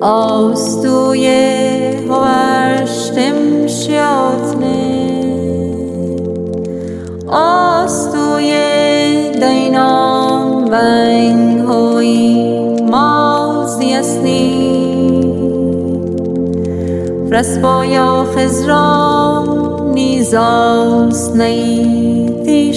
آستوی هورشتم شیاتنه آستوی دینام بین هوی مالزی اسنی فرس بایا خزرام نیزاس نیتی